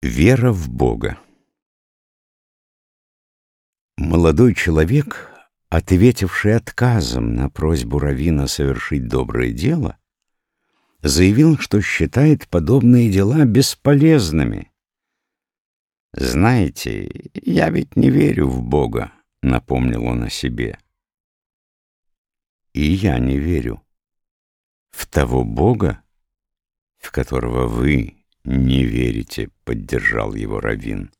Вера в Бога Молодой человек, ответивший отказом на просьбу Равина совершить доброе дело, заявил, что считает подобные дела бесполезными. «Знаете, я ведь не верю в Бога», — напомнил он о себе. «И я не верю в того Бога, в которого вы не верите», — поддержал его Равин.